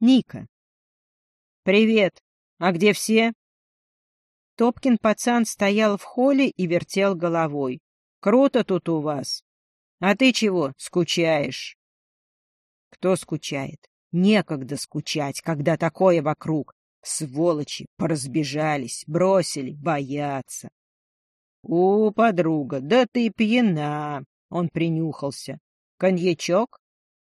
Ника. «Привет! А где все?» Топкин пацан стоял в холле и вертел головой. «Круто тут у вас. А ты чего, скучаешь?» «Кто скучает? Некогда скучать, когда такое вокруг. Сволочи поразбежались, бросили, боятся. — У, подруга, да ты пьяна! — он принюхался. — Коньячок?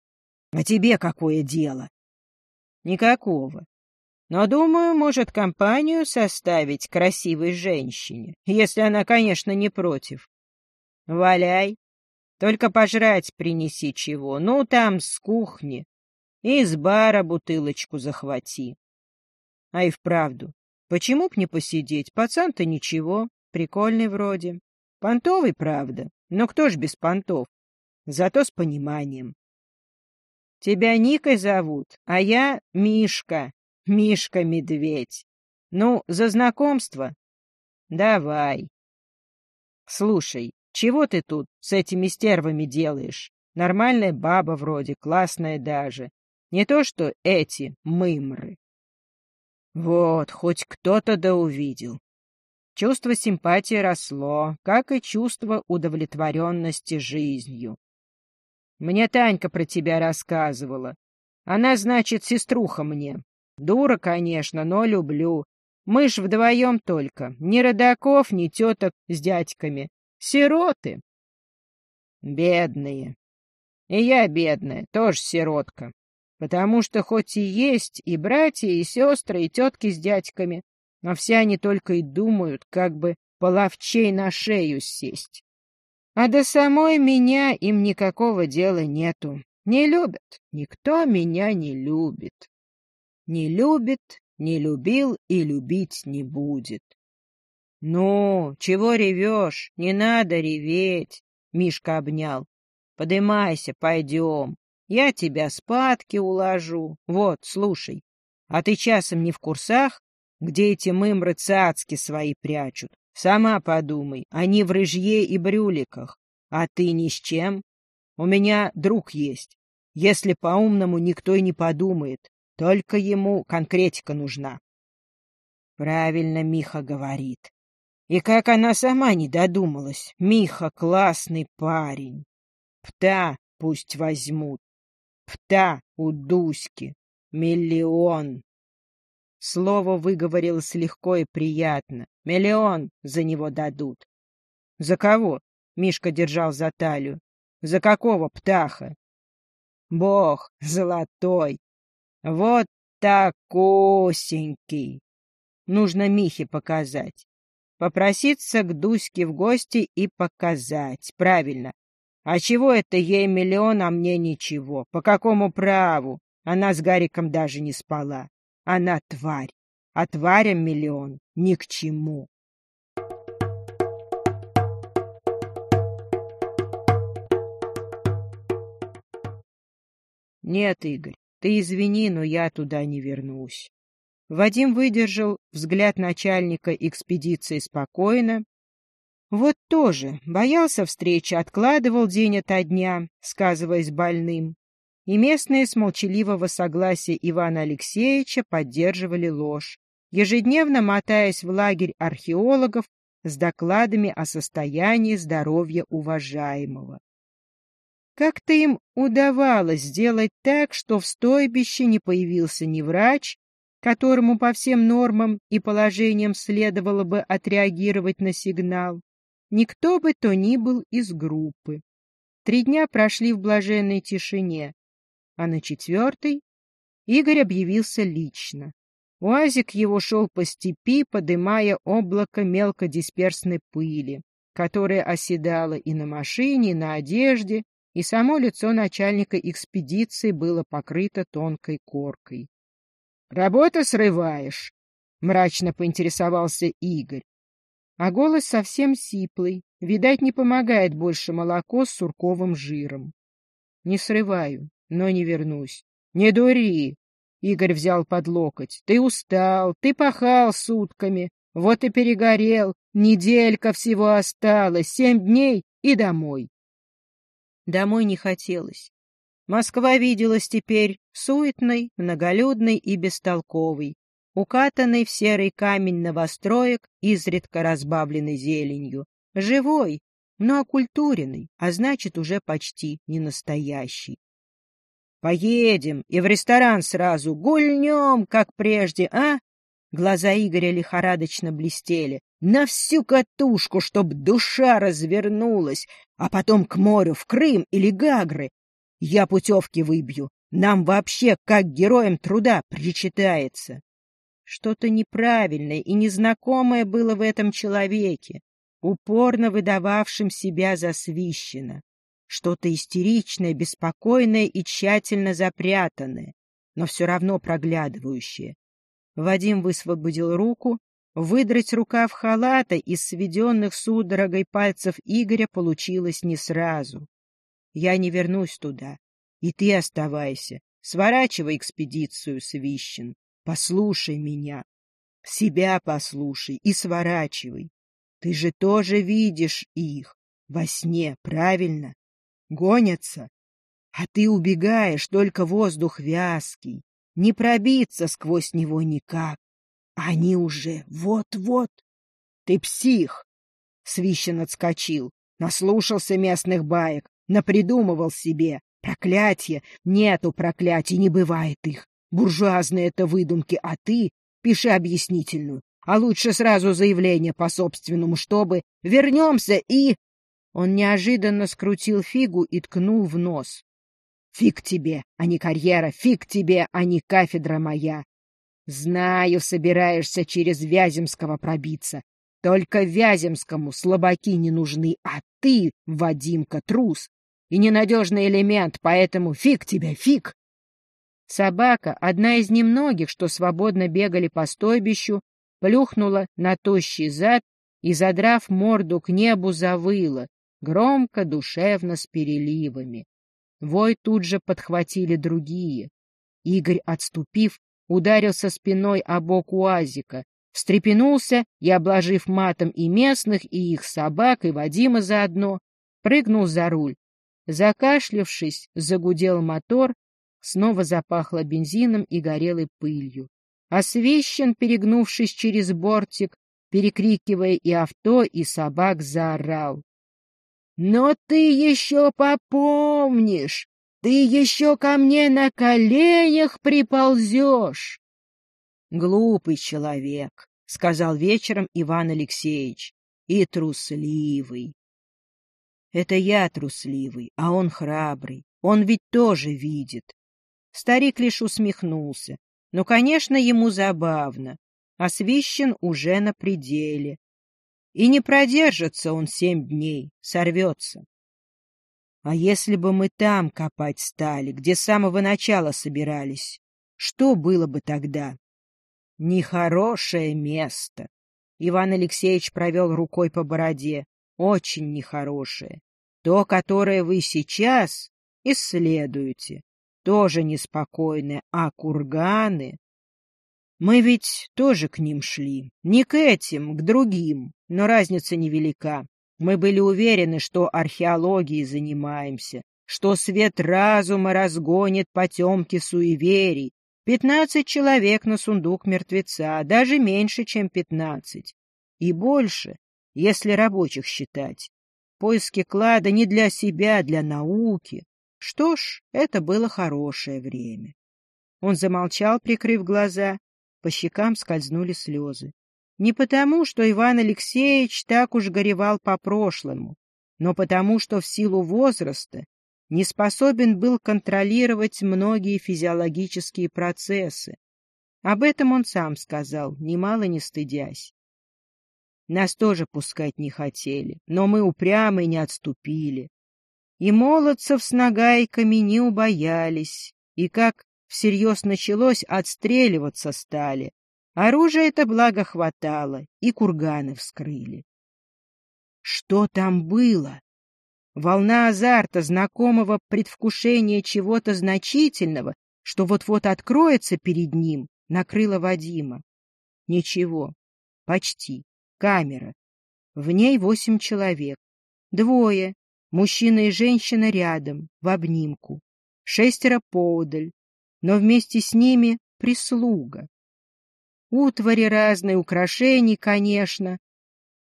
— А тебе какое дело? — Никакого. Но, думаю, может компанию составить красивой женщине, если она, конечно, не против. Валяй. Только пожрать принеси чего, ну, там, с кухни. И из бара бутылочку захвати. А и вправду, почему б не посидеть? Пацан-то ничего, прикольный вроде. Понтовый, правда, но кто ж без понтов? Зато с пониманием. Тебя Никой зовут, а я Мишка, Мишка-медведь. Ну, за знакомство? Давай. Слушай, чего ты тут с этими стервами делаешь? Нормальная баба вроде, классная даже. Не то что эти мымры. Вот, хоть кто-то да увидел. Чувство симпатии росло, как и чувство удовлетворенности жизнью. Мне Танька про тебя рассказывала. Она, значит, сеструха мне. Дура, конечно, но люблю. Мы ж вдвоем только. Ни родаков, ни теток с дядьками. Сироты. Бедные. И я бедная, тоже сиротка потому что хоть и есть и братья, и сестры, и тетки с дядьками, но все они только и думают, как бы половчей на шею сесть. А до самой меня им никакого дела нету. Не любят. Никто меня не любит. Не любит, не любил и любить не будет. — Ну, чего ревешь? Не надо реветь, — Мишка обнял. — Подымайся, пойдем. Я тебя спадки уложу. Вот, слушай, а ты часом не в курсах, где эти мымры цацки свои прячут? Сама подумай, они в рыжье и брюликах. А ты ни с чем? У меня друг есть. Если по-умному никто и не подумает, только ему конкретика нужна. Правильно Миха говорит. И как она сама не додумалась. Миха классный парень. Пта пусть возьмут. Пта у Дуськи. Миллион. Слово выговорилось легко и приятно. Миллион за него дадут. За кого? Мишка держал за талию. За какого птаха? Бог золотой. Вот такусенький. Нужно Михе показать. Попроситься к Дуське в гости и показать. Правильно. А чего это ей миллион, а мне ничего? По какому праву? Она с Гариком даже не спала. Она тварь. А тварям миллион ни к чему. Нет, Игорь, ты извини, но я туда не вернусь. Вадим выдержал взгляд начальника экспедиции спокойно, вот тоже боялся встречи, откладывал день ото дня, сказываясь больным. И местные с молчаливого согласия Ивана Алексеевича поддерживали ложь, ежедневно мотаясь в лагерь археологов с докладами о состоянии здоровья уважаемого. Как-то им удавалось сделать так, что в стойбище не появился ни врач, которому по всем нормам и положениям следовало бы отреагировать на сигнал, Никто бы то ни был из группы. Три дня прошли в блаженной тишине, а на четвертый Игорь объявился лично. Уазик его шел по степи, подымая облако мелкодисперсной пыли, которая оседала и на машине, и на одежде, и само лицо начальника экспедиции было покрыто тонкой коркой. — Работа срываешь? — мрачно поинтересовался Игорь а голос совсем сиплый. Видать, не помогает больше молоко с сурковым жиром. Не срываю, но не вернусь. Не дури! Игорь взял под локоть. Ты устал, ты пахал сутками, вот и перегорел. Неделька всего осталось, семь дней и домой. Домой не хотелось. Москва виделась теперь суетный, многолюдный и бестолковый, укатанный в серый камень новостроек, изредка разбавленный зеленью, живой, но окультуренный, а значит, уже почти не настоящий. Поедем и в ресторан сразу, гульнем, как прежде, а? Глаза Игоря лихорадочно блестели. На всю катушку, чтоб душа развернулась, а потом к морю, в Крым или Гагры. Я путевки выбью. Нам вообще, как героям труда, причитается. Что-то неправильное и незнакомое было в этом человеке, упорно выдававшем себя за свищено что-то истеричное, беспокойное и тщательно запрятанное, но все равно проглядывающее. Вадим высвободил руку, выдрать рукав халата из сведенных судорогой пальцев Игоря получилось не сразу. Я не вернусь туда, и ты оставайся. Сворачивай экспедицию, Свищен. Послушай меня. Себя послушай и сворачивай. Ты же тоже видишь их во сне, правильно? Гонятся. А ты убегаешь, только воздух вязкий. Не пробиться сквозь него никак. Они уже вот-вот. Ты псих. Свищен отскочил, наслушался местных баек, напридумывал себе. Проклятие! Нету проклятий, не бывает их. Буржуазные это выдумки, а ты пиши объяснительную. А лучше сразу заявление по собственному, чтобы вернемся и... Он неожиданно скрутил фигу и ткнул в нос. «Фиг тебе, а не карьера, фиг тебе, а не кафедра моя! Знаю, собираешься через Вяземского пробиться. Только Вяземскому слабаки не нужны, а ты, Вадимка, трус и ненадежный элемент, поэтому фиг тебе, фиг!» Собака, одна из немногих, что свободно бегали по стойбищу, плюхнула на тощий зад и, задрав морду к небу, завыла, громко, душевно, с переливами. Вой тут же подхватили другие. Игорь, отступив, ударился спиной о бок уазика, встрепенулся и, обложив матом и местных, и их собак, и Вадима заодно, прыгнул за руль. Закашлявшись, загудел мотор, снова запахло бензином и горелой пылью. Освещен, перегнувшись через бортик, перекрикивая и авто, и собак, заорал. Но ты еще попомнишь, ты еще ко мне на коленях приползешь. Глупый человек, — сказал вечером Иван Алексеевич, — и трусливый. Это я трусливый, а он храбрый, он ведь тоже видит. Старик лишь усмехнулся. Но, конечно, ему забавно. Освещен уже на пределе. И не продержится он семь дней, сорвется. А если бы мы там копать стали, где с самого начала собирались, что было бы тогда? Нехорошее место. Иван Алексеевич провел рукой по бороде. Очень нехорошее. То, которое вы сейчас исследуете, тоже неспокойное, а курганы... Мы ведь тоже к ним шли. Не к этим, к другим, но разница невелика. Мы были уверены, что археологией занимаемся, что свет разума разгонит потемки суеверий. Пятнадцать человек на сундук мертвеца, даже меньше, чем пятнадцать. И больше, если рабочих считать. Поиски клада не для себя, а для науки. Что ж, это было хорошее время. Он замолчал, прикрыв глаза, по щекам скользнули слезы. Не потому, что Иван Алексеевич так уж горевал по прошлому, но потому, что в силу возраста не способен был контролировать многие физиологические процессы. Об этом он сам сказал, немало не стыдясь. Нас тоже пускать не хотели, но мы упрямо и не отступили. И молодцев с нагайками не убоялись, и как всерьез началось, отстреливаться стали. Оружия это благо хватало, и курганы вскрыли. Что там было? Волна азарта, знакомого предвкушения чего-то значительного, что вот-вот откроется перед ним, накрыла Вадима. Ничего, почти. Камера. В ней восемь человек. Двое, мужчина и женщина рядом, в обнимку. Шестеро поодаль, но вместе с ними прислуга. Утвари разные, украшений, конечно.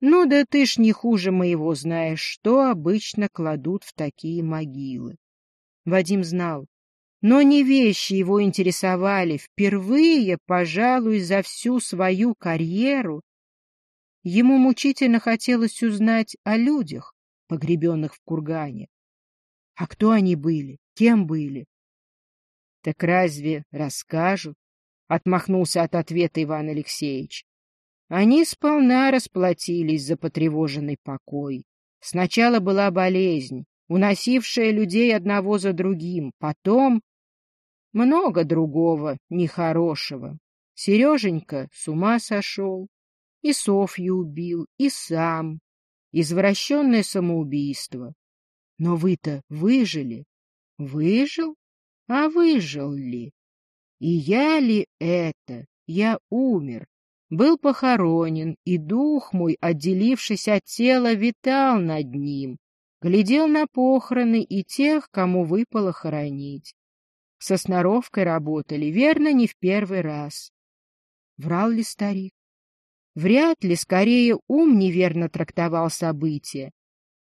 Ну да ты ж не хуже моего знаешь, что обычно кладут в такие могилы. Вадим знал, но не вещи его интересовали. Впервые, пожалуй, за всю свою карьеру ему мучительно хотелось узнать о людях, погребенных в кургане. А кто они были? Кем были? — Так разве расскажут? — отмахнулся от ответа Иван Алексеевич. Они сполна расплатились за потревоженный покой. Сначала была болезнь, уносившая людей одного за другим, потом много другого нехорошего. Сереженька с ума сошел, и Софью убил, и сам. Извращенное самоубийство. Но вы-то выжили. Выжил? А выжил ли? И я ли это? Я умер. Был похоронен, и дух мой, отделившись от тела, витал над ним, глядел на похороны и тех, кому выпало хоронить. Со сноровкой работали, верно, не в первый раз. Врал ли старик? Вряд ли, скорее, ум неверно трактовал события.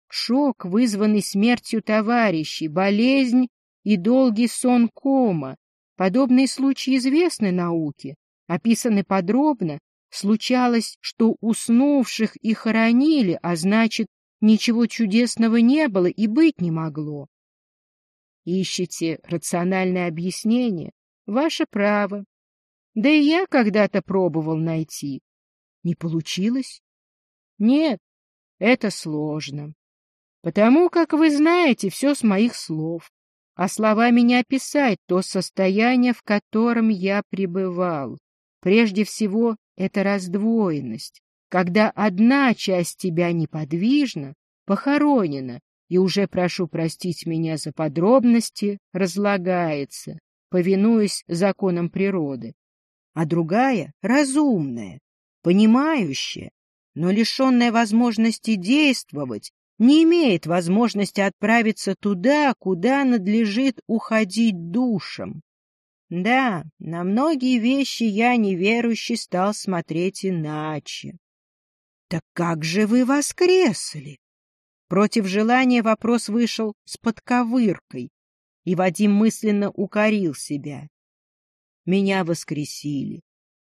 Шок, вызванный смертью товарищей, болезнь и долгий сон кома. Подобные случаи известны науке, описаны подробно. Случалось, что уснувших и хоронили, а значит, ничего чудесного не было и быть не могло. Ищете рациональное объяснение? Ваше право. Да и я когда-то пробовал найти. Не получилось? Нет, это сложно. Потому как вы знаете все с моих слов, а словами не описать то состояние, в котором я пребывал. Прежде всего, это раздвоенность, когда одна часть тебя неподвижна, похоронена, и уже прошу простить меня за подробности, разлагается, повинуясь законам природы, а другая — разумная, понимающая, но лишенная возможности действовать, не имеет возможности отправиться туда, куда надлежит уходить душам. Да, на многие вещи я, неверующий, стал смотреть иначе. — Так как же вы воскресли? Против желания вопрос вышел с подковыркой, и Вадим мысленно укорил себя. Меня воскресили.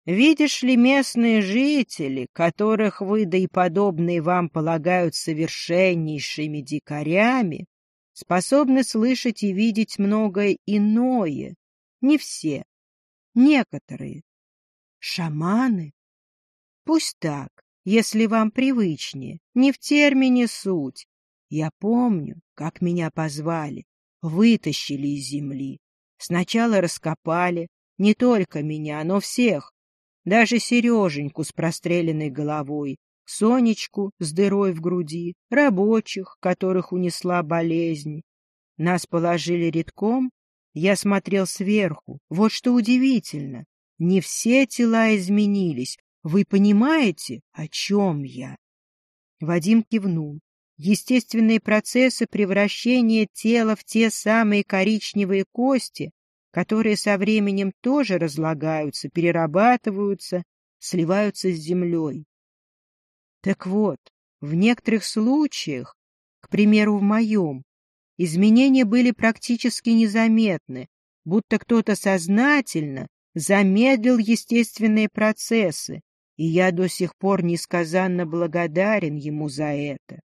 Видишь ли, местные жители, которых вы, да и подобные вам полагают совершеннейшими дикарями, способны слышать и видеть многое иное. Не все, некоторые. Шаманы? Пусть так если вам привычнее, не в термине суть. Я помню, как меня позвали, вытащили из земли. Сначала раскопали, не только меня, но всех, даже Сереженьку с простреленной головой, Сонечку с дырой в груди, рабочих, которых унесла болезнь. Нас положили редком, я смотрел сверху. Вот что удивительно, не все тела изменились, вы понимаете, о чем я? Вадим кивнул. Естественные процессы превращения тела в те самые коричневые кости, которые со временем тоже разлагаются, перерабатываются, сливаются с землей. Так вот, в некоторых случаях, к примеру, в моем, изменения были практически незаметны, будто кто-то сознательно замедлил естественные процессы, и я до сих пор несказанно благодарен ему за это.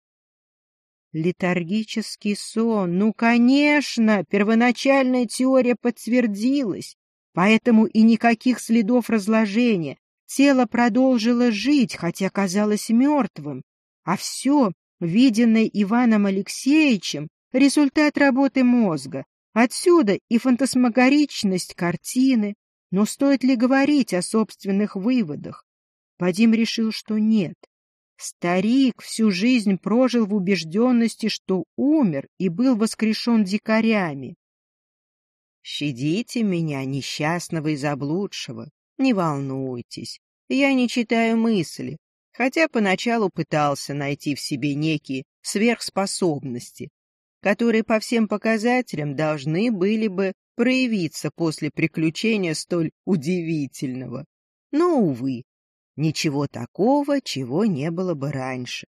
Летаргический сон, ну, конечно, первоначальная теория подтвердилась, поэтому и никаких следов разложения. Тело продолжило жить, хотя казалось мертвым, а все, виденное Иваном Алексеевичем, результат работы мозга. Отсюда и фантасмагоричность картины. Но стоит ли говорить о собственных выводах? Вадим решил, что нет. Старик всю жизнь прожил в убежденности, что умер и был воскрешен дикарями. «Щадите меня, несчастного и заблудшего, не волнуйтесь, я не читаю мысли, хотя поначалу пытался найти в себе некие сверхспособности, которые по всем показателям должны были бы проявиться после приключения столь удивительного. Но, увы, ничего такого, чего не было бы раньше.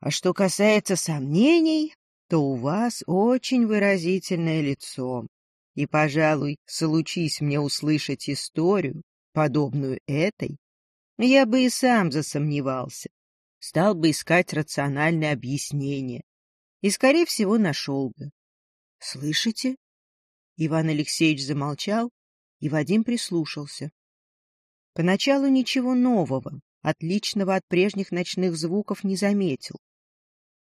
А что касается сомнений, то у вас очень выразительное лицо. И, пожалуй, случись мне услышать историю, подобную этой, я бы и сам засомневался, стал бы искать рациональное объяснение и, скорее всего, нашел бы. — Слышите? Иван Алексеевич замолчал, и Вадим прислушался. Поначалу ничего нового, отличного от прежних ночных звуков, не заметил.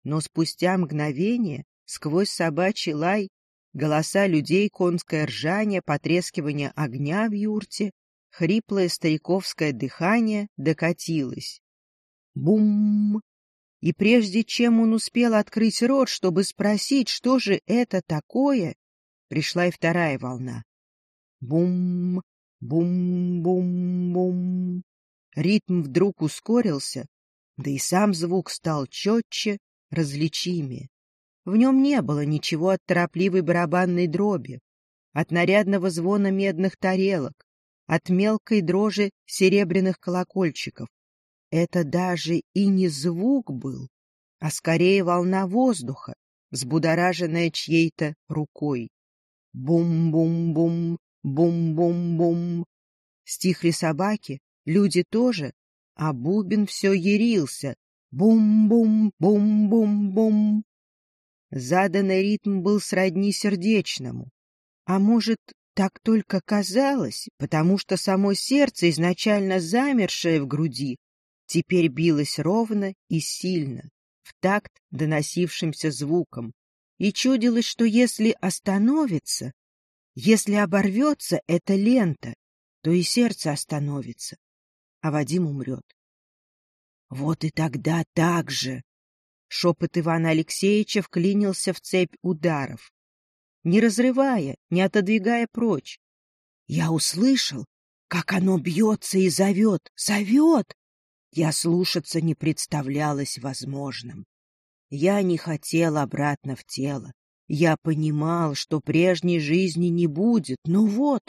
Но спустя мгновение, сквозь собачий лай, голоса людей, конское ржание, потрескивание огня в юрте, хриплое стариковское дыхание докатилось. Бум! И прежде чем он успел открыть рот, чтобы спросить, что же это такое, пришла и вторая волна. Бум! Бум-бум-бум! Ритм вдруг ускорился, да и сам звук стал четче, различимее. В нем не было ничего от торопливой барабанной дроби, от нарядного звона медных тарелок, от мелкой дрожи серебряных колокольчиков. Это даже и не звук был, а скорее волна воздуха, взбудораженная чьей-то рукой. Бум-бум-бум, бум-бум-бум. Стихли собаки, люди тоже, а бубен все ярился. Бум-бум-бум-бум-бум. Заданный ритм был сродни сердечному. А может, так только казалось, потому что само сердце, изначально замершее в груди, теперь билось ровно и сильно, в такт доносившимся звуком, и чудилось, что если остановится, если оборвется эта лента, то и сердце остановится, а Вадим умрет. Вот и тогда так же. Шепот Ивана Алексеевича вклинился в цепь ударов, не разрывая, не отодвигая прочь. Я услышал, как оно бьется и зовет, зовет, я слушаться не представлялось возможным. Я не хотел обратно в тело. Я понимал, что прежней жизни не будет, но вот,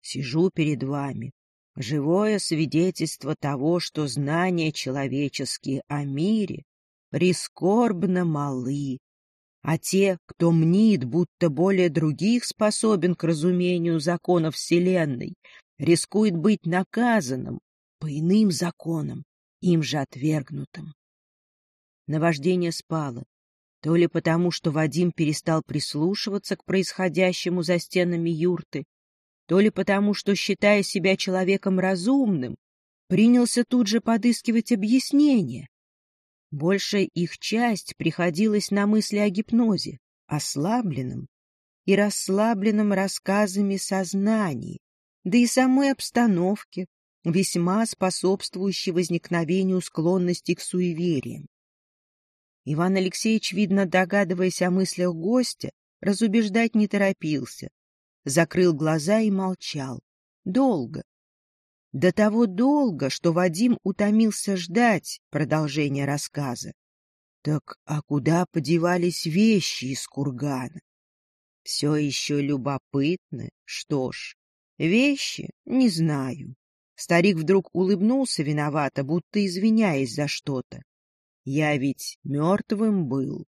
сижу перед вами, живое свидетельство того, что знания человеческие о мире прискорбно малы, а те, кто мнит, будто более других способен к разумению законов Вселенной, рискует быть наказанным по иным законам, им же отвергнутым. Наваждение спало, то ли потому, что Вадим перестал прислушиваться к происходящему за стенами юрты, то ли потому, что, считая себя человеком разумным, принялся тут же подыскивать объяснение. Большая их часть приходилась на мысли о гипнозе, ослабленном и расслабленном рассказами сознании, да и самой обстановке, весьма способствующий возникновению склонности к суевериям. Иван Алексеевич, видно догадываясь о мыслях гостя, разубеждать не торопился, закрыл глаза и молчал. Долго. До того долго, что Вадим утомился ждать продолжения рассказа. Так а куда подевались вещи из кургана? Все еще любопытно. Что ж, вещи не знаю. Старик вдруг улыбнулся виновато, будто извиняясь за что-то. Я ведь мертвым был.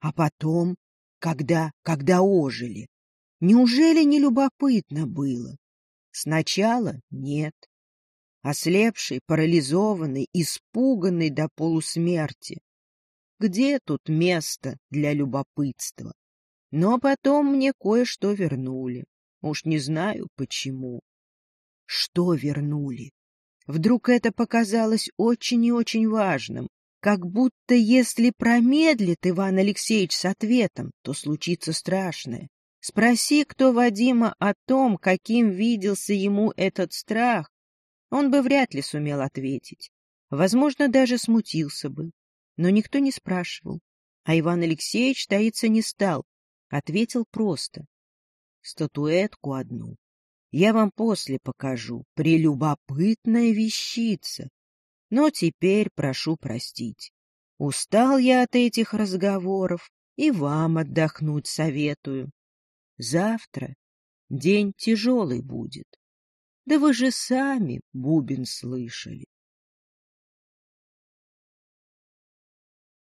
А потом, когда, когда ожили, неужели не любопытно было? Сначала нет. Ослепший, парализованный, испуганный до полусмерти. Где тут место для любопытства? Но потом мне кое-что вернули. Уж не знаю, почему. Что вернули? Вдруг это показалось очень и очень важным, как будто если промедлит Иван Алексеевич с ответом, то случится страшное. Спроси кто Вадима о том, каким виделся ему этот страх, он бы вряд ли сумел ответить. Возможно, даже смутился бы. Но никто не спрашивал. А Иван Алексеевич таиться не стал. Ответил просто. Статуэтку одну я вам после покажу. Прелюбопытная вещица. Но теперь прошу простить. Устал я от этих разговоров и вам отдохнуть советую. Завтра День тяжелый будет. Да вы же сами бубен слышали.